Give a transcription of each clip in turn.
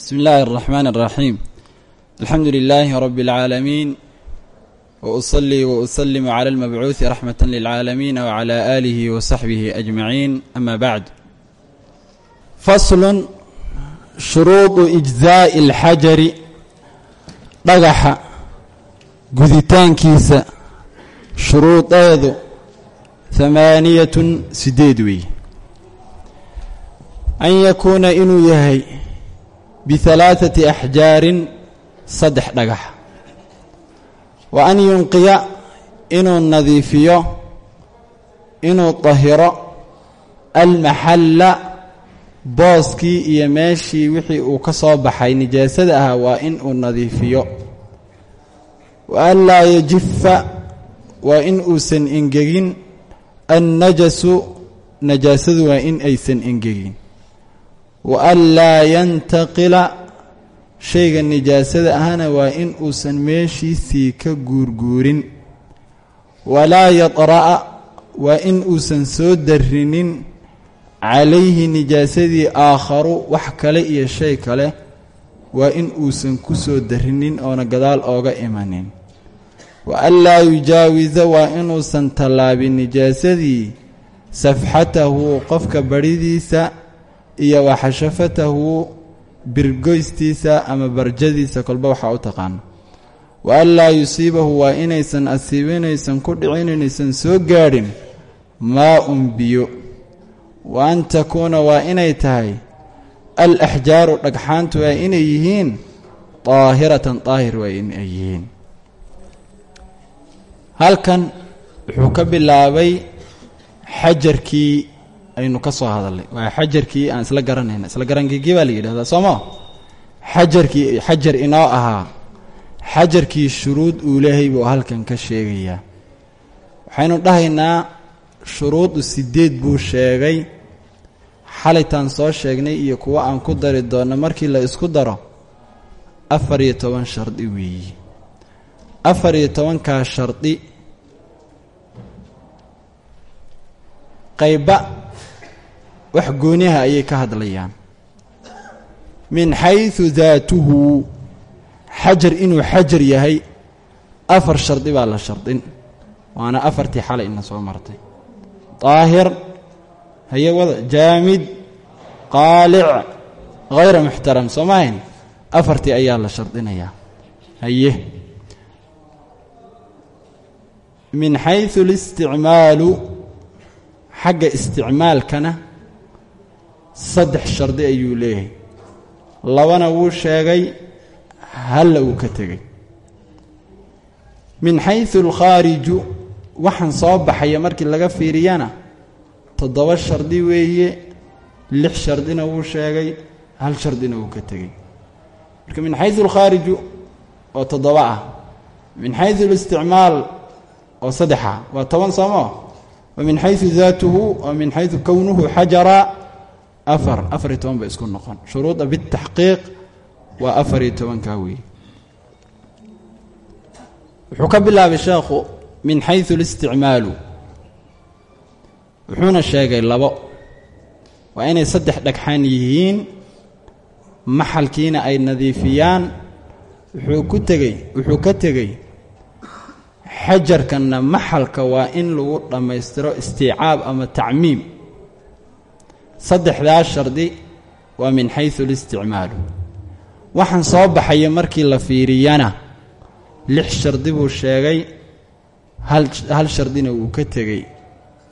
بسم الله الرحمن الرحيم الحمد لله رب العالمين وأصلي وأسلم على المبعوث رحمة للعالمين وعلى آله وصحبه أجمعين أما بعد فصل شروط إجزاء الحجر dhagaxa guditaankiisa shuruudeedu hamaaniyatun sideed weeye an yakuuna inuu yahay bihalaaثati axjaarin saddex dhagax wa an yunqiya inuu nadiifiyo inuu dahiro almaxalla booskii iyo meeshii wixii uu ka soo baxay nijaasada ahaa waa in uu nadiifiyo wa an laa yajifa waa in uusan engegin annajasu najaasadu waa in aysan engegin wa an laa yantaqila shayga nijaasada ahana waa in uusan meeshiisii ka guurguurin walaa yadra'a waa in uusan soo darrinin calayhi nijaasadii aakharu wax kale iyo shay kale waa in uusan ku soo darrinin oona gadaal ooga imanin wa an laa yujaawisa waa inuusan tallaabin nijaasadii safxatahu qofka badhidiisa iyo waxashafatahu birgoystiisa ama barjadiisa kolba waxaa u taqaano wa an laa yusiibahu waa inaysan asiibinaysan ku dhicin inaysan soo gaadhin maa-un biyo. Wa an takuuna waa inay tahay al axjaaru dhagxaantu waa inay yihiin daahiratan daahir waa in ay yihiin. Halkan wuxuu ka bilaabay xajarkii aynu ka soo hadalnay. Waa xajarkii aan isla garanayna isla garankigii baa la yidhahdaa sooma xajarkii xajar inoo ahaa. Xajarkii shuruud uu leehay buu halkan ka sheegayaa. Waxaynu dhahaynaa shuruudu sideed buu sheegay. Xalaytaan soo sheegnay iyo kuwo aan ku dari doonno markii la isku daro afar iyo toban shardi weeyi. Afar iyo tobankaa shardi qayba wax gooniha ayay ka hadlayaan. Min xaysu daatuhu xajar inuu xajar yahay afar shardi baa la shardin waana afartii xalay ina soo martay. Daahir haye wada jaamid qaalic hayra muxtaram soo mahayn afartii ayaa la shardinayaa haye. Min xaysu اlisticmaalu xagga isticmaalkana saddex shardi ayuu leeyahay. Labana wuu sheegay halla uu ka tegey min xaysu alkhaariju waxaan soo baxaya markii laga fiiriyana toddoba shardi weeye lix shardina wuu sheegay hal shardina wuu ka tegey marka min xaysu alkhaariju oo toddoba ah. Min xaysu اlisticmaal oo saddexa waa toban soomo wa min xaysu daatuhu wa min xaysu kownuhu xajara afar afar iyo toban bay isku noqon. Shuruuda bitaxqiiq waa afar iyo tobankaa weeye. Wuxuu ka bilaabay sheekhu min xaysu اlisticmaalu wuxuuna sheegay labo. Waa inay saddex dhagxaan yihiin maxalkiina ay nadiifiyaan wuxuu ku tegey wuxuu ka tegey xajarkanna maxalka waa in lagu dhammaystiro istiicaab ama tacmiim saddexdaa shardi waa min xaysu listicmaalu. Waxaan soo baxaya markii la fiiriyana. Lix shardi buu sheegay. Hal shardina wuu ka tegey.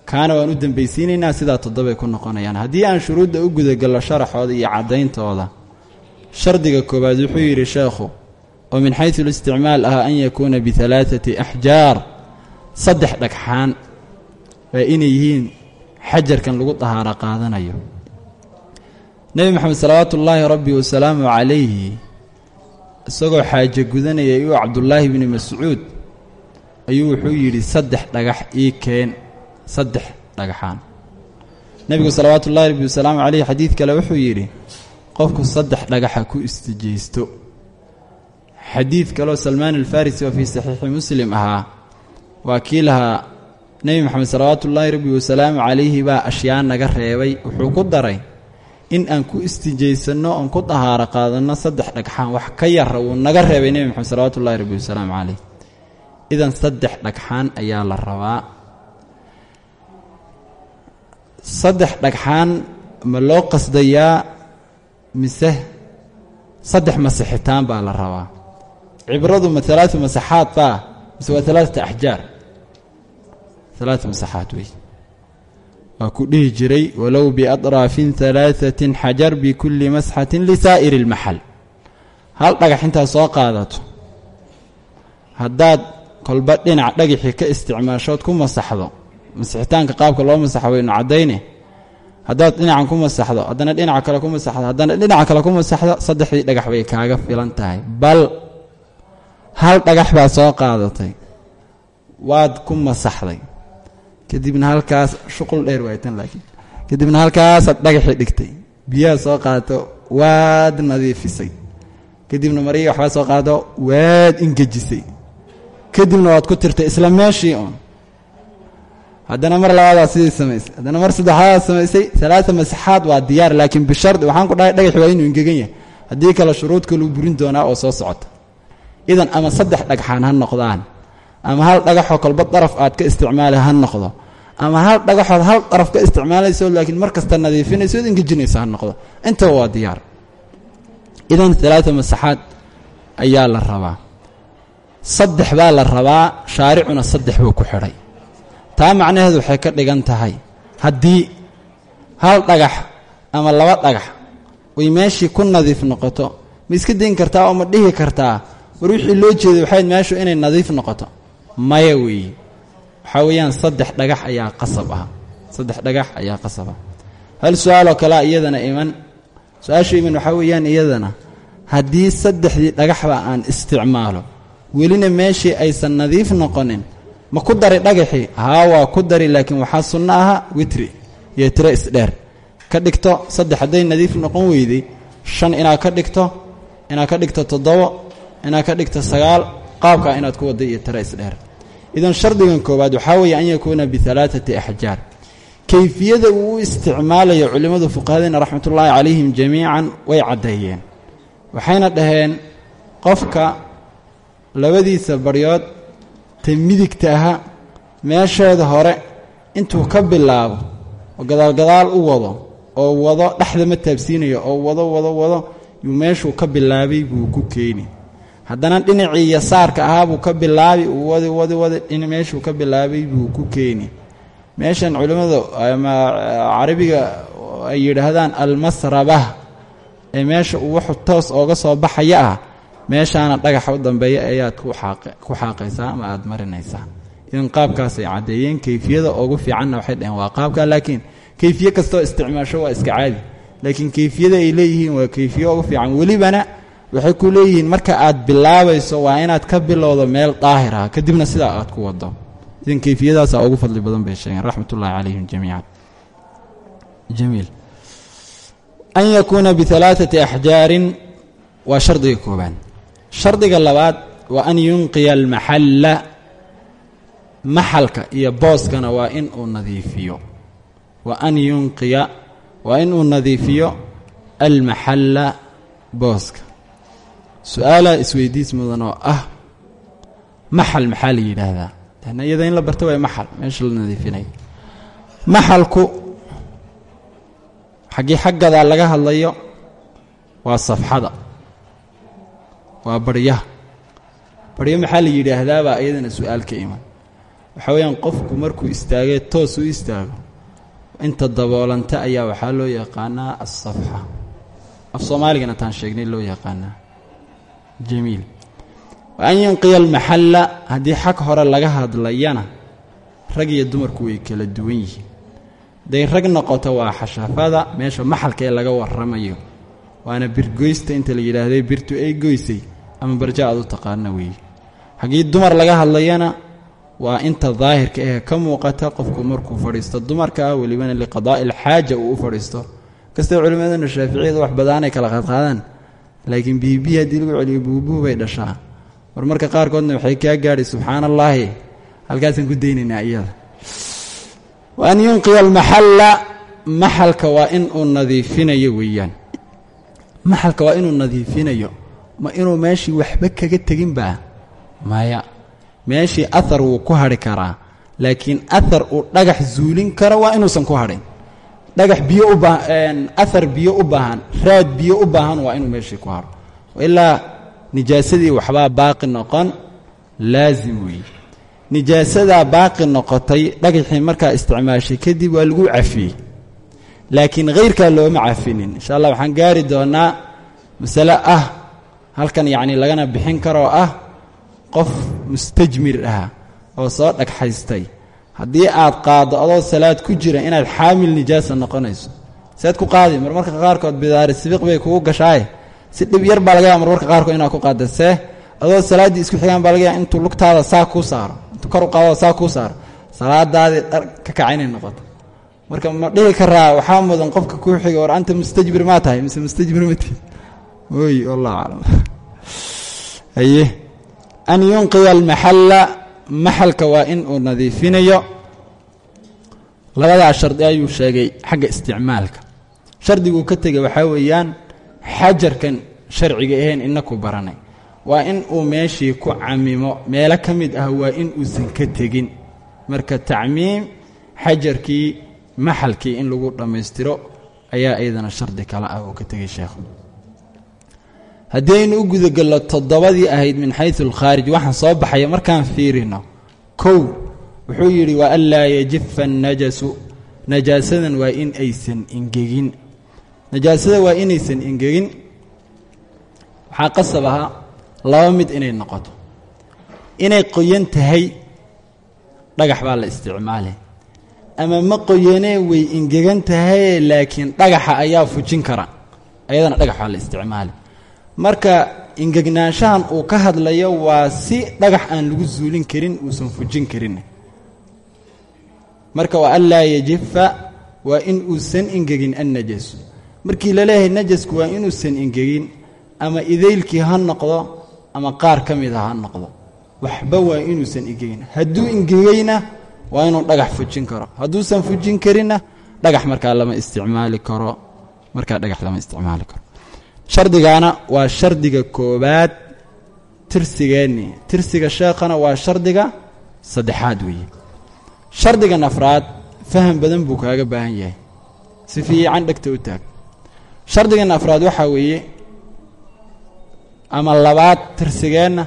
Kaana waan u dambaysiinaynaa sidaa toddobay ku noqonayaan. Haddii aan shuruudda u gudagallo sharaxooda iyo caddayntooda shardiga koowaad wuxuu yidhi sheekhu oo min xaysu listicmaal ah an yakuuna bialaaati axjaar saddex dhagxaan waa inay yihiin xajarkan lagu dahaaro qaadanayo. Nebi moxamed salawaatu ullaahi rabbi wasalaamu calayhi isagoo xaaje gudanayay uu cabdullaahi bni mascuud ayuu wuxuu yidhi saddex dhagax ii keen saddex dhagaxaan. Nebigu salawaatu ullahi rabbi wasalaamu calayhi xadiid kale wuxuu yidhi qofku saddex dhagaxa ku istijaysto. Xadiid kaloo salmaan alfarisi oo fii saxiixi muslim ahaa waa kii nebi moxamed salawaatu ullaahi rabbi wasalaamu calayhi baa ashyaa naga reebay. Wuxuu ku daray in aan ku istijaysanno oon ku dahaaro qaadanno saddex dhagxaan. Wax ka yara wuu naga reebay nebi moxamed salawaatu ullahi rabbi wasalaamu caleyh idan saddex dhagxaan ayaa la rabaa. Saddex dhagxaan ma loo qasdayaa mise saddex masixitaan baa la rabaa. Cibradu ma alaatu masaxaad baa mise waa alaaata axjaar alaata masaxaad wey waa ku dhihi jiray walow biadraafin alaaatin xajar bikulli masxatin lisaa'iri اlmaxal hal dhagax intaad soo qaadato. Haddaad kolba dhinac dhagaxii ka isticmaashood ku masaxdo masixitaanka qaabka loo masaxo waynu caddayne haddaad dhinacan ku masaxdo haddana dhinaca kale ku masaxdo haddana dhinaca kale ku masaxdo saddexdii dhagax bay kaaga filan tahay. Bal hal dhagax baad soo qaadatay. Waad ku masaxday kadibna halkaas shuqul dheer waaytan laakiin. Kadibna halkaasaad dhagaxii dhigtay. Biyaha soo qaadato waad nadiifisay. Kadibna marigii waxbaa soo qaado waad ingejisay kadibna waad ku tirtay isla meeshii uun haddana mar labaadaa sidii samaysay. Haddana mar saddexaadaad samaysay. Alaata masaxaad waa diyaar laakiin bishardi waxaan ku dhahay dhagax waa inuu ingegan yahay. Haddii kale shuruud kaluu burin doonaa oo soo socota. Idan ama saddex dhagxaan ha noqdaan ama hal dhagaxoo kolba daraf aad ka isticmaali ha noqdo. Ama hal dhagaxood hal daraf ka isticmaalayso laakiin mar kasta nadiifinayso od ingejinaysa ha noqdo. Intaba waa diyaar. Idan alaata masaxaad ayaa la rabaa. Saddex baa la rabaa shaaricuna saddex buu ku xidhay. Taa macnaheedu waxay ka dhigan tahay haddii hal dhagax ama laba dhagax way meeshii ku nadiif noqoto ma iska dayn kartaa oo ma dhihi kartaa war wixii loo jeeday waxayd meeshu inay nadiif noqoto maya weeye. Waxaa weeyaan saddex dhagax ayaa qasab ah. Saddex dhagax ayaa qasab ah. Hal su'aaloo kalea iyadana iman. Su'aasha iman waxaa weeyaan iyadana haddii saddexdii dhagaxba aan isticmaalo welina meeshii aysan nadiif noqonin ma ku dari dhagaxii? Haa waa ku dari laakiin waxaa sunno aha witri iyo tiro isdheer ka dhigto saddex hadday nadiif noqon weyday shan inaad ka dhigto inaad ka dhigto toddobo inaad ka dhigto sagaal qaabkaa inaad ku wadda iyo tiro isdheer idan shardigan koowaad waxaa weeye an yakuuna bialaaati axjaar kayfiyada uu u isticmaalayo culimmadu fuqahadeenna raxmatullaahi calayhim jamiican way caddeeyeen. Waxayna dhaheen qofka labadiisa baryood ta midigta aha meesheeda hore intuu ka bilaabo oo gadaalgadaal u wado oo wado dhexda ma taabsiinayo oo wado wado wado yuu meeshuu ka bilaabay buu ku keeni haddana dhinacii yasaarka ahaa buu ka bilaabi uu wadi wadi wadi meeshuu ka bilaabay buu ku keeni. Meeshan culimmadu ama carabiga ay yidhaahdaan almasrabah ee meesha uu wuxu toos ooga soo baxaya ah meeshaana dhagaxa u dambeeya ayaad ku xaaqaysaa ama aada marinaysaa. Idan qaabkaasay caddeeyeen kayfiyada ugu fiicanna waxay dhaheen waa qaabka laakiin kayfiye kastoo isticmaasho waa iska caadi. Laakiin kayfiyada ay leeyihiin waa kayfiye ugu fiican welibana waxay ku leeyihiin marka aad bilaabayso waa inaad ka bilowdo meel daahir ah. Kadibna sidaa aad ku wado. Idan kayfiyadaasaa ugu fadli badan bay sheegeen. Raxmat ullahi calayhim jamiican. Jamiil. An yakuuna bialaaati axjaarin waa shardiga koobaad shardiga labaad waa an yunqiya almaxalla maxalka iyo booskana waa in uu nadiifiyo. Wa an yunqiya waa in uu nadiifiyo almaxalla booska su'aalaa isweydiis mudan oo ah maxal maxaa la yidhaahdaa? Lana iyada in la barto waa maxal meesha la nadiifinayo maxalku xaggii xaggadaa laga hadlayo waa safxada waa baryaha baryo maxaa la yidhaahdaabaa iyadana su'aal ka iman. Waxaa weeyaan qofku markuu istaagee toos u istaago inta daboolanta ayaa waxaa loo yaqaanaa asafxa af soomaaligana taan sheegnay loo yaqaanaa jamiil wa an yunqiya almaxalla haddii xag hore laga hadlayana rag iyo dumarku way kala duwan yihiin. Hadday rag noqoto waa xashafada meesha maxalka ee laga warramayo. Waana birgoysta inta la yidhaahday birtu ay goysay ama barja aad u taqaana weeye haggii dumar laga hadlayana waa inta daahirka ahee ka muuqata qofku markuu fadhiisto. Dumarka ah welibana liqadaa'i alxaaja uu u fadhiisto. Kastoo culimmadana shaaficiyada wax badaanay kala qaadqaadaan laakiin biibihi haddii lagu celiyo buubuhu bay dhashaa. War marka qaarkoodna waxay kaa gaadhay subxaana allaahi halkaasaan ku daynaynaa iyada. Wa an yunqiya almaxalla maxalka waa in uu nadiifinayo weeyaan. Maxalka waa inuu nadiifinayo. Ma inuu meeshii waxba kaga tegin baa? Maya meeshii ahar wuu ku hadhi karaa. Laakiin ahar uu dhagax zuulin karo waa inuusan ku hadhin dhagax biyo u baa ahar biyo u baahan raad biyo u baahan waa inuu meeshii ku hadho ilaa nijaasadii waxbaa baaqi noqon laasim weeye nijaasadaa baaqi noqotay dhagaxii markaa isticmaashay kadib waa lagu cafiyey. Laakiin khayrkaa looma cafinin. Insha allah waxaan gaari doonaa masale ah halkan yacni lagana bixin karoo ah qof mustajmir ah oo soo dhagxaystay haddii aad qaaddo adoo salaad ku jira inaad xaamil nijaasa noqonayso sead ku qaadi marmarka qaarkood bidaari sibiq bay kugu gashaaye si dhib yar baa laga yaaba marmarka qaarkood inaad ku qaadda see adoo salaaddii isku xigaan baa laga yaaba intuu lugtaada saa kuu saaro intuu kor u qaado saa kuu saaro salaadaadii dhar ka kaca inay noqoto. Marka ma dhihi karaa waxaa mudan qofka kuu xiga war anta mustajbir maa tahay? Mise mustajbir ma tihi oy wallahu aclam. Haye an yunqiya almaxalla maxalka waa in uu nadiifinayo. Labadaa shardi ayuu sheegay xagga isticmaalka. Shardiguu ka tegay waxaa weeyaan xajarkan sharciga ahayn inaku baranay. Waa in uu meeshii ku camimo. Meelo ka mid ah waa in uusan ka tegin. Marka tacmiim xajarkii maxalkii in lagu dhammaystiro ayaa iyadana shardi kale ah oo ka tegay sheekhu haddii aynu u gudagelno toddobadii ahayd min xaysu alkhaarij waxaan soo baxaya markaan fiirino. Kow wuxuu yidhi wa an laa yajifa annajasu. Najaasadan waa in aysan ingegin najaasada waa inaysan ingegin waxaa qasab ahaa laba mid inay noqoto. Inay qoyan tahay dhagax baa la isticmaalay. Ama ma qoyanee way ingegan tahay laakiin dhagaxa ayaa fujin kara. Ayadana dhagax baa la isticmaalay marka ingegnaanshahan uu ka hadlayo waa si dhagax aan lagu zuulin karin uusan fujin karin. Marka waa an laa yajifa waa in uusan ingegin annajasu markii la leeyahay najasku waa inuusan ingegin ama idaylkii ha noqdo ama qaar ka mida ha noqdo. Waxba waa inuusan ingegin. Hadduu ingegeyna waa inuu dhagax fujin karo. Hadduusan fujin karinna dhagax markaa lama isticmaali karo. Markaa dhagax lama isticmaali karo shardigaana waa shardiga koobaad tirsigeenni tirsiga sheekhana waa shardiga saddexaad weeye. Shardigan afraad faham badan buu kaaga baahan yahay. Si fiican dhegta u taag. Shardigan afraad waxaa weeye ama labaad tirsigeenna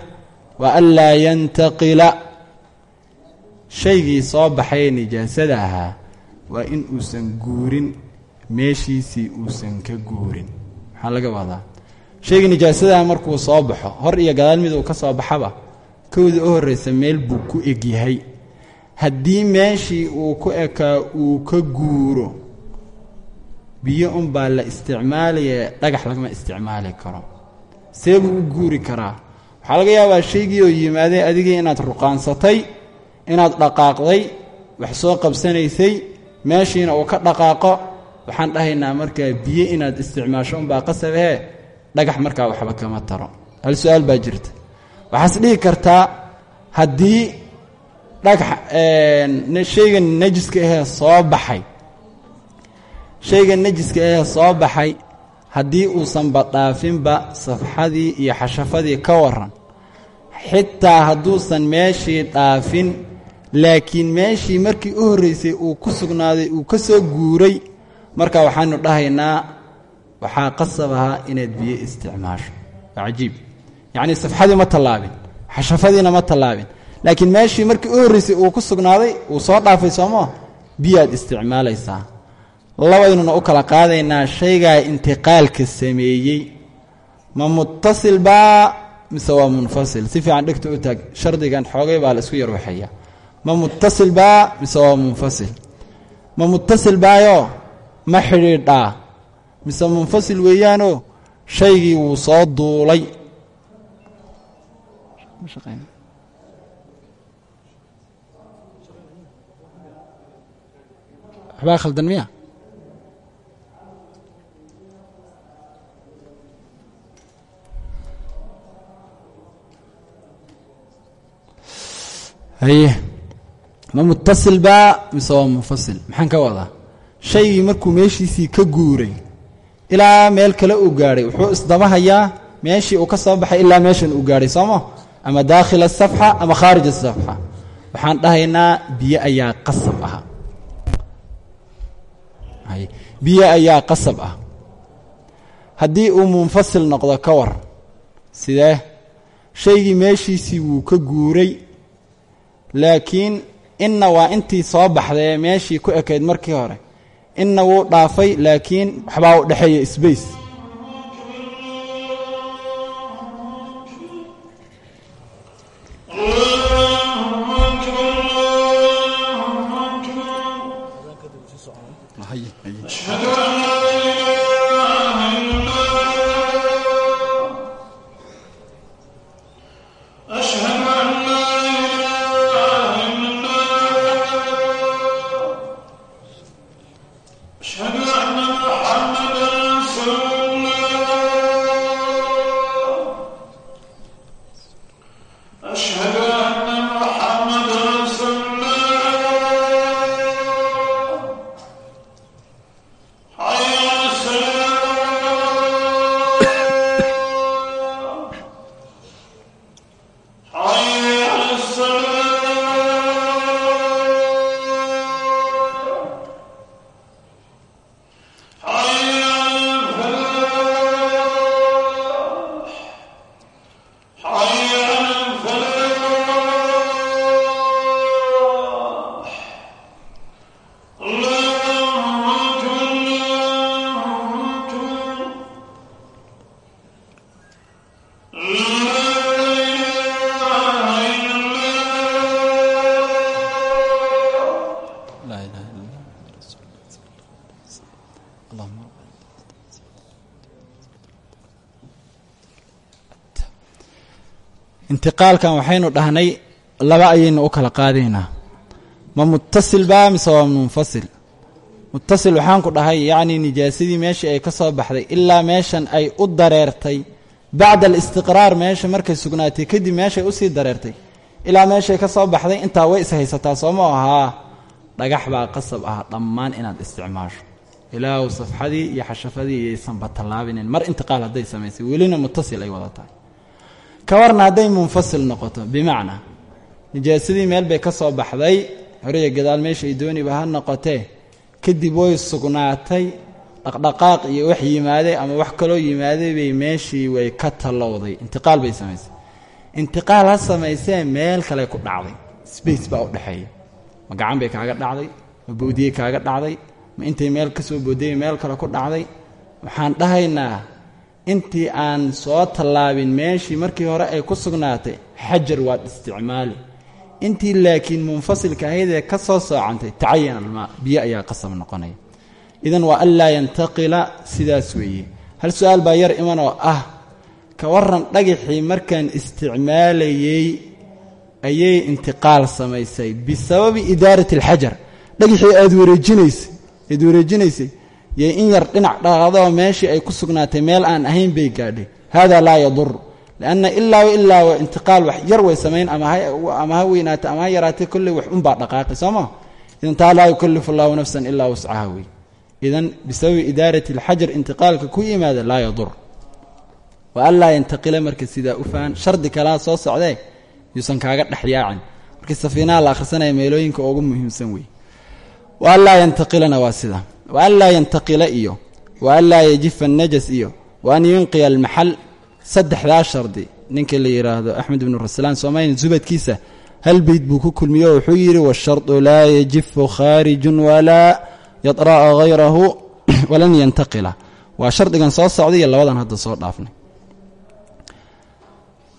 waa an laa yantaqila. Shaygii soo baxay ee nijaasada ahaa waa in uusan guurin meeshiisii uusan ka guurin maxaa laga wadaa? Shaygii nijaasadaha markuu soo baxo hor iyo gadaal mid uu ka soo baxaba kowda u horraysa meel buu ku egyahay haddii meeshii uu ku ekaa uu ka guuro biyo unbaa la isticmaalaya dhagax lagama isticmaali karo. See buu u guuri karaa. Waxaa laga yaabaa shaygii oo yimaadee adigii inaad ruqaansatay inaad dhaqaaqday wax soo qabsanaysay meeshiina uu ka dhaqaaqo waxaan dhahaynaa markaa biyo inaad isticmaasho unbaa qasabahee dhagax markaa waxba kama taro. Hal su'aal baa jirta. Waxaas dhihi kartaa haddii dhagax shaygan nejiska ahee soo baxay shaygan nejiska ahee soo baxay haddii uusanba dhaafinba safxadii iyo xashafadii ka waran xitaa hadduusan meeshii dhaafin laakiin meeshii markii u horraysay uu ku sugnaaday uu ka soo guuray marka waxaanu dhahaynaa waxaa qasab ahaa inaad biyo isticmaasho. Waa cajiib. Yacnii safxadii ma tallaabin xashafadiina ma tallaabin. Laakiin meeshii markii u horraysay uu ku sugnaaday uu soo dhaafay soomaa biyaad isticmaalaysaa. Labaynuna u kala qaadaynaa shaygaa intiqaalka sameeyey. Ma muttasil baa mise waa munfasil? Si fiican dhegta u taag shardigan xoogay baa la isku yar waxeeya ma muttasil baa mise waa munfasil? Ma muttasil baayoo ma xidhiidhaa mise munfasil weeyaanoo shaygii wuu soo duulay. Waxbaa khaldan miya? Haye ma muttasil baa? Mise waa munfasil? Maxaan ka wadaa shaygii markuu meeshiisii ka guuray ilaa meel kale uu gaadhay. Wuxuu isdabahayaa meeshii uu ka soo baxay ilaa meeshan uu gaadhay sooma ama daakhila asafxa ama khaarij asafxa waxaan dhahaynaa biyo ayaa qasab ah. Biyo ayaa qasab ah. Haddii uu munfasil noqdo ka war sidee shaygii meeshiisii wuu ka guuray. Laakiin inna waa intii soo baxdae meeshii ku ekayd markii hore inna dhaafay laakiin waxbaa u dhexeeya sbace intiqaalkan waxaynu dhahnay laba ayaynu u kala qaadaynaa ma muttasil baa mise waa munfasil? Muttasil waxaan ku dhahay yacnii nijaasadii meeshii ay ka soo baxday ilaa meeshan ay u dareertay bacda alistiqraar meesha markay sugnaatay kadib meeshay u sii dareertay ilaa meeshay ka soo baxday intaa way ishaysataa sooma ahaa dhagax baa qasab ah dhammaan inaad isticmaasho. Ilaahu safxadii iyo xashafadii iyaysanba tallaabinin mar intiqaal hadday samaysay welina muttasil ay wada tahay ka warna hadday munfasil noqoto bimacnaa. Nijaasadii meel bay ka soo baxday horaya gadaal meesha ay dooniba ha noqotee. Kadib way sugnaatay dhaqdhaqaaq iyo wax yimaaday ama wax kaloo yimaaday bay meeshii way ka tallowday. Intiqaal bay samaysay. Intiqaal ha samaysee meel kale ku dhacday. Space baa u dhexeeya. Ma gacan bay kaaga dhacday ma bowdiyey kaaga dhacday ma intay meel ka soo boodayay meel kale ku dhacday. Waxaan dhahaynaa intii aan soo tallaabin meeshii markii hore ay ku sugnaatay xajar waad isticmaali. Intii laakiin munfasilka ahaydee ka soo soocantay tacayan almaa biyo ayaa qasab noqonaya. Idan waa anlaa yantaqila sidaas weeye. Hal su'aal baa yar iman oo ah ka waran dhagaxii markaan isticmaalayey ayay intiqaal samaysay. Bisababi idaarati alxajar dhagaxii aad wareejinaysay aad wareejinaysay yo in yar dhinac dhaqaadoo meeshii ay ku sugnaatay meel aan ahayn bay gaadhay. Hada laa yadur. Lianna ilaa ilaa wa intiqaal wax yar way samayn ama ha weynaatay ama yaraatay kolley wax unbaa dhaqaaqay soo ma? Idan taa laa yukallifu allahu nafsan ilaa wascaha wey. Idan bisababi idaarati alxajar intiqaalka ku yimaada laa yadur. Wa an yantaqila marka sidaa u fahan shardi kalaa soo socdee yuusan kaaga dhex yaacin. Markii safiinaha la akhrisanaya meelooyinka ugu muhiimsan wey. Wa an yantaqilana waa wa an laa yantaqila iyo. Wa an laa yajifa annajas iyo. Wa an yunqiya almaxal saddexdaa shardi. Ninka la yidhaahdo axmed ibnu raslaan soomaaliya zubadkiisa. Hal beyd buu ku kulmiye oo wuxuu yidhi washardu laa yajifu khaarijun walaa yadra'a hayrahu walan yantaqila waa shardigan soo socday iyo labadan hadda soo dhaafnay.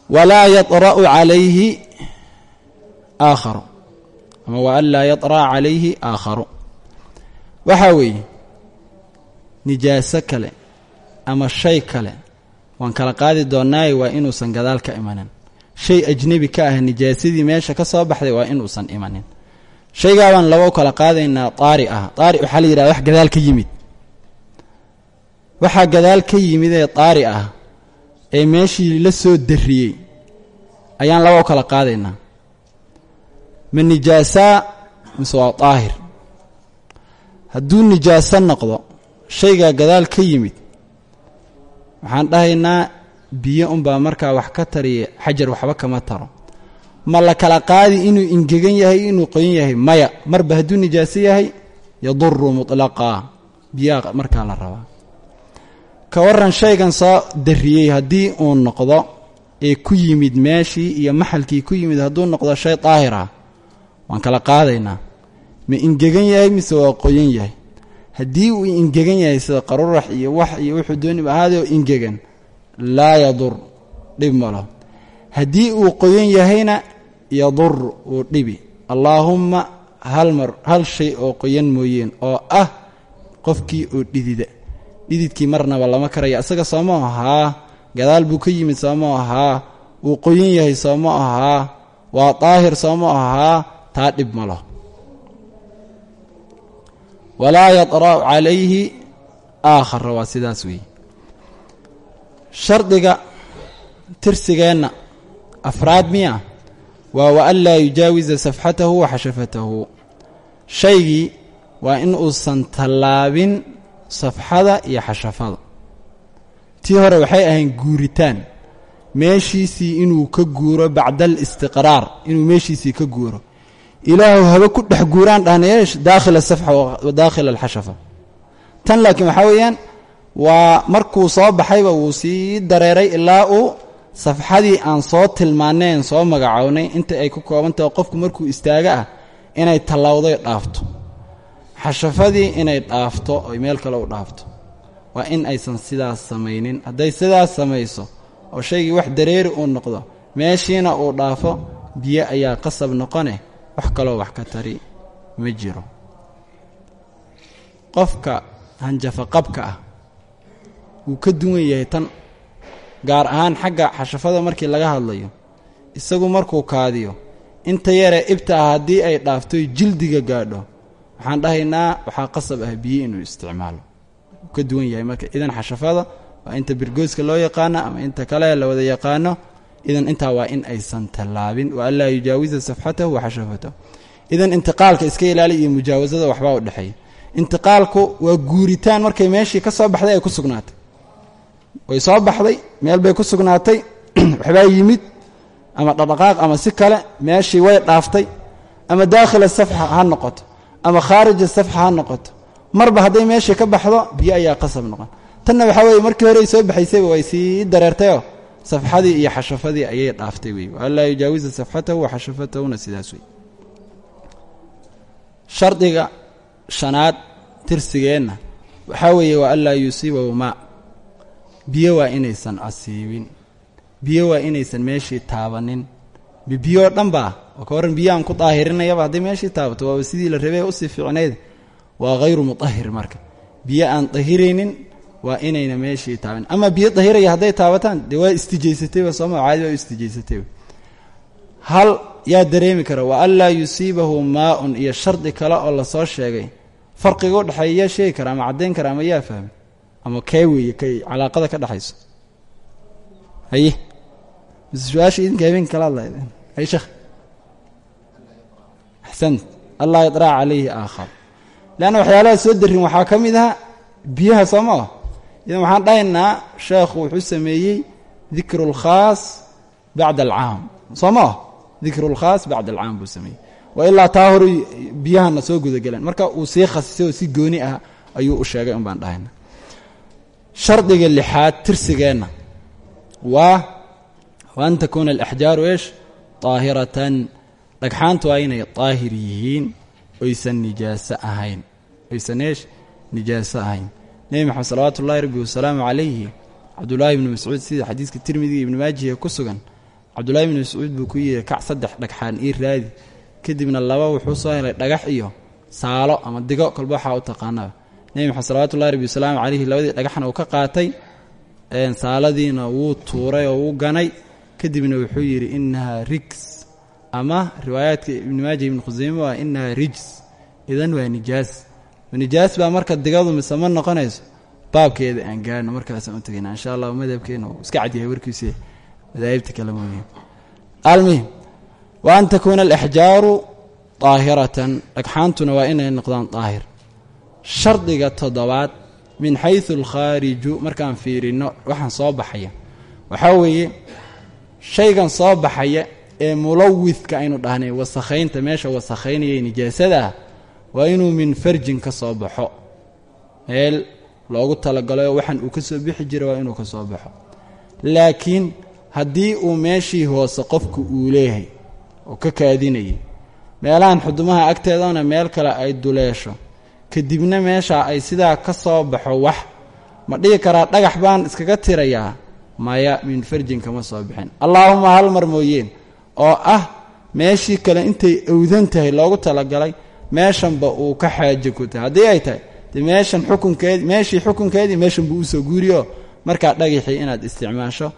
Walaa yadra'u calayhi aakharu ama wa an laa yadra'a calayhi aakharu waxaa weeye nijaaso kale ama shay kale waan kala qaadi doonnaaye waa inuusan gadaal ka imanin. Shay ajnebi ka ah nijaasadii meesha ka soo baxday waa inuusan imanin. Shaygaabaan laba u kala qaadaynaa taari ah. Taari waxaa la yidhahda wax gadaal ka yimid. Waxaa gadaal ka yimid ee taari ah ee meeshii la soo darriyey ayaan laba u kala qaadaynaa. Ma nijaasaa mise waa daahir hadduu nijaaso noqdo shaygaa gadaal ka yimid waxaan dhahaynaa biyo unbaa markaa wax ka tariya xajar waxba kama taro. Ma la kala qaadi inuu ingegan yahay inuu qoyan yahay? Maya marba hadduu nijaaso yahay yaduru mutlaqaa biyaha markaa la rabaa. Ka waran shaygan soo dariyey haddii uu noqdo ee ku yimid meeshii iyo maxalkii ku yimid hadduu noqdo shay daahir ah waan kala qaadaynaa ma ingegan yahay mise waa qoyan yahay? Haddii uu ingegan yahay sida qarurax iyo wax iyo wuxuu dooniba ahaadee oo ingegan laa yadur dhib malo haddii uu qoyan yahayna yadur uu dhibi. Allaahumma hal mar hal shay oo qoyan mooyeen oo ah qofkii oo dhidida. Dhididkii marnaba lama karaya. Isaga sooma ahaa gadaal buu ka yimid sooma ahaa wuu qoyan yahay sooma ahaa waa daahir sooma ahaa taa dhib malo walaa yadra'u calayhi aakhara waa sidaas weeye shardiga tirsigeenna afraad miya waa wa an laa yujaawiza safxatahu wa xashafatahu. Shaygii waa in uusan tallaabin safxada iyo xashafada. Tii hore waxay ahayn guuritaan. Meeshiisii inuu ka guuro bacda alistiqraar inuu meeshiisii ka guuro ilaahu haba ku dhex guuraan dhahnayeesh daakhila asafxa wa daakhila alxashafa tan laakiin waxaa weeyaan waa markuu soo baxayba wuu sii dareeray ilaa uu safxadii aan soo tilmaanayn soo magacownay. Inta ay ku koobantahay qofku markuu istaago ah inay tallawday dhaafto. Xashafadii inay dhaafto oy meel kale u dhaafto. Waa in aysan sidaas samaynin. Hadday sidaas samayso oo shaygii wax dareeri uu noqdo meeshiina uu dhaafo biyo ayaa qasab noqone wax kaloo wax ka tari ma jiro. Qofka hanjafa qabka ah wuu ka duwan yahay tan gaar ahaan xagga xashafada markii laga hadlayo. Isagu markuu kaadiyo inta yaree ibta ah haddii ay dhaaftoy jildiga gaadho. Waxaan dhahaynaa waxaa qasab ah biyo inuu isticmaalo. Wuu ka duwan yahay marka idan xashafada waa inta birgooska loo yaqaano ama inta kale la wada yaqaano idan intaa waa in aysan tallaabin wa an laa yujaawiza safxatahu wa xashafatahu. Idan intiqaalka iska ilaali iyo mujaawasada waxbaa u dhexeeya. Intiqaalku waa guuritaan markay meeshii ka soo baxday ay ku sugnaatay. Way soo baxday meel bay ku sugnaatay waxbaa yimid ama dhaqdhaqaaq ama si kale meeshii way dhaaftay ama daakhila safxa ha noqoto ama khaarija safxa ha noqoto. Marba hadday meeshii ka baxdo biyo ayaa qasab noqon. Tanna waxaa weeye markii horey soo baxaysayba way sii dareertayoo safxadii iyo xashafadii ayay dhaaftay wey. Waan laa yujaawiza safxatahu wa xashafatahuna sidaas wey. Shardiga shanaad tirsigeenna waxaa weeye waa an laa yusiibahu maa. Biyo waa inaysan asiibin. Biyo waa inaysan meeshii taabanin. Bibiyoo dhan baa oo ka warran biyo aan ku daahirinayaba hadday meeshii taabato waaba sidii la rabee u sii fiicnayd waa hayru mutahir marka. Biyo aan dahiraynin waa inayna meeshii taaban ama biyo dahiraya hadday taabataan dee waa istijaysatayba sooma caadi waa istijaysatayba hal yaa dareemi kara wa an laa yusiibahu maa-un iyo shardi kale oo la soo sheegay. Farqiga u dhexeeya yaa sheegi kara ama caddayn kara ama yaa fahmay ama kee weeye kay calaaqada ka dhexayso haye? Su'aasha idinka habeenka kala hadlaydeen. Hay sheekh? Axsant. Allah yadraac calayhi aakhar. Leanna waxyaalaha soo darin waxaa ka mid aha biyaha soo ah idan waxaan dhahaynaa sheekhu wuxuu sameeyey dikru lkhaas bacda alcaam soo ma? Ah dikru lkhaas bacda alcaam buu sameeyey. Waa ilaa taa horu biyahana soo gudageleen. Marka uu sii khasisay oo si gooni ah ayuu u sheegay un baan dhahayna shardiga lixaad tirsigeenna. Waa wa an takuuna alaxjaaru eesh daahiratan dhagxaantu waa inay daahir yihiin oysan nijaaso ahayn. Oysan eesh nijaaso ahayn nebi maxamed salawaatu ullahi rabbi wasalaamu calayhi cabdullaahi ibni mascuud sida xadiiska tirmidiga ibni maajiha ku sugan. Cabdullahi ibni mascuud buu ku yidhi kac saddex dhagxaan ii raadi. Kadibna laba wuxuu soo helay dhagax iyo saalo ama digo kolba waxaa u taqaanaba nebi maxamed salawatu ullahi rabbi wasalaamu calayhi labadii dhagaxna uu ka qaatay saaladiina wuu tuuray oo wuu ganay. Kadibna wuxuu yidhi inahaa rigs. Ama riwaayaadka ibni maaja ibni khuseyme waa inahaa rijs. Idan waa nijaas nijaas baa marka digadu mise ma noqonayso baabkeeda aan gaarno markaasaan u tegayna insha allah madhabkeena uu iska cadyahay warkiisi madaahibta kale mooyeen almuhim wa an takuuna alaxjaaru daahiratan dhagxaantuna waa inay noqdaan daahir shardiga toddobaad min xaysu alkhaariju markaan fiirino waxaan soo baxaya. Waxaa weeye shaygan soo baxaya ee mulawidka aynu dhahnay wasakhaynta meesha wasakhaynaya nijaasada waa inuu min farjin ka soo baxo. Meel loogu talagalo waxaan uu ka soo bixi jira waa inuu ka soo baxo. Laakiin haddii uu meeshii hoose qofku uu leeyahay oo ka kaadinayay meelahan xudumaha agteedana meel kale ay duleesho kadibna meesha ay sidaa ka soo baxo wax ma dhihi karaa dhagax baan iskaga tirayaa maya min farjin kama soo bixin. Allaahuma hal mar mooyeen oo ah meeshii kale intay awdan tahay loogu talagalay meeshanba uu ka xaajo ku tahay haddii ay tahay de meeshan xukunkeedi meeshii xukunkeedii meeshan buu usoo guuriyo markaa dhagaxii inaad isticmaasho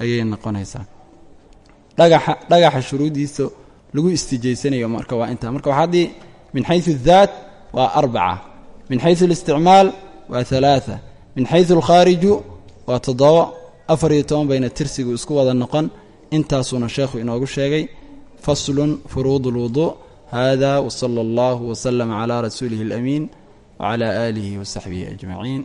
ayay noqonaysaa dhagaxa dhagaxa shuruuddiisa lagu istijaysanayo marka waa intaa marka waxaa haddii min xaysu daat waa arbaca min xaysu اlisticmaal waa ثalaaثa min xaysu اlkhaariju waa toddobo afar iyo toban bayna tirsigu isku wada noqon intaasuuna sheekhu inoogu sheegay faslun furuud اlwuduء hada wsala allah wslama cla rasuulihi اlamiin wcla aalihi wasaxbihi ajmaciin